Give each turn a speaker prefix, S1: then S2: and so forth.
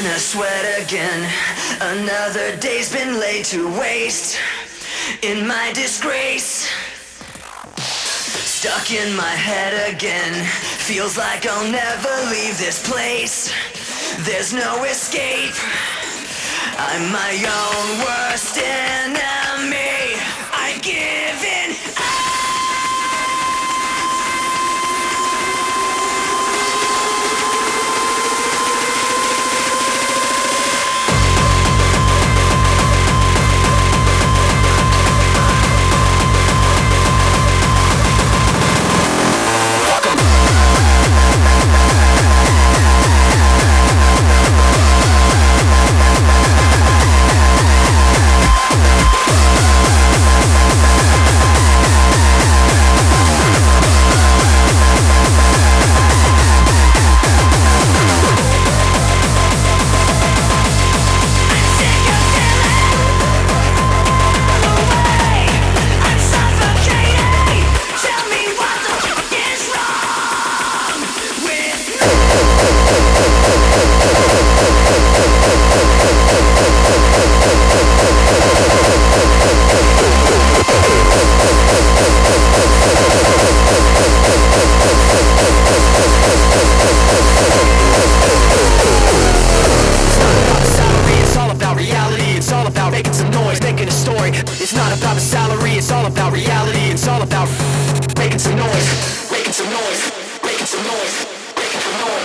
S1: in a sweat again. Another day's been laid to waste in my disgrace. Stuck in my head again. Feels like I'll never leave this place. There's no escape. I'm my own worst enemy. It's not about the salary, it's all about reality. It's all about making some noise, making some noise, making some noise, making some noise.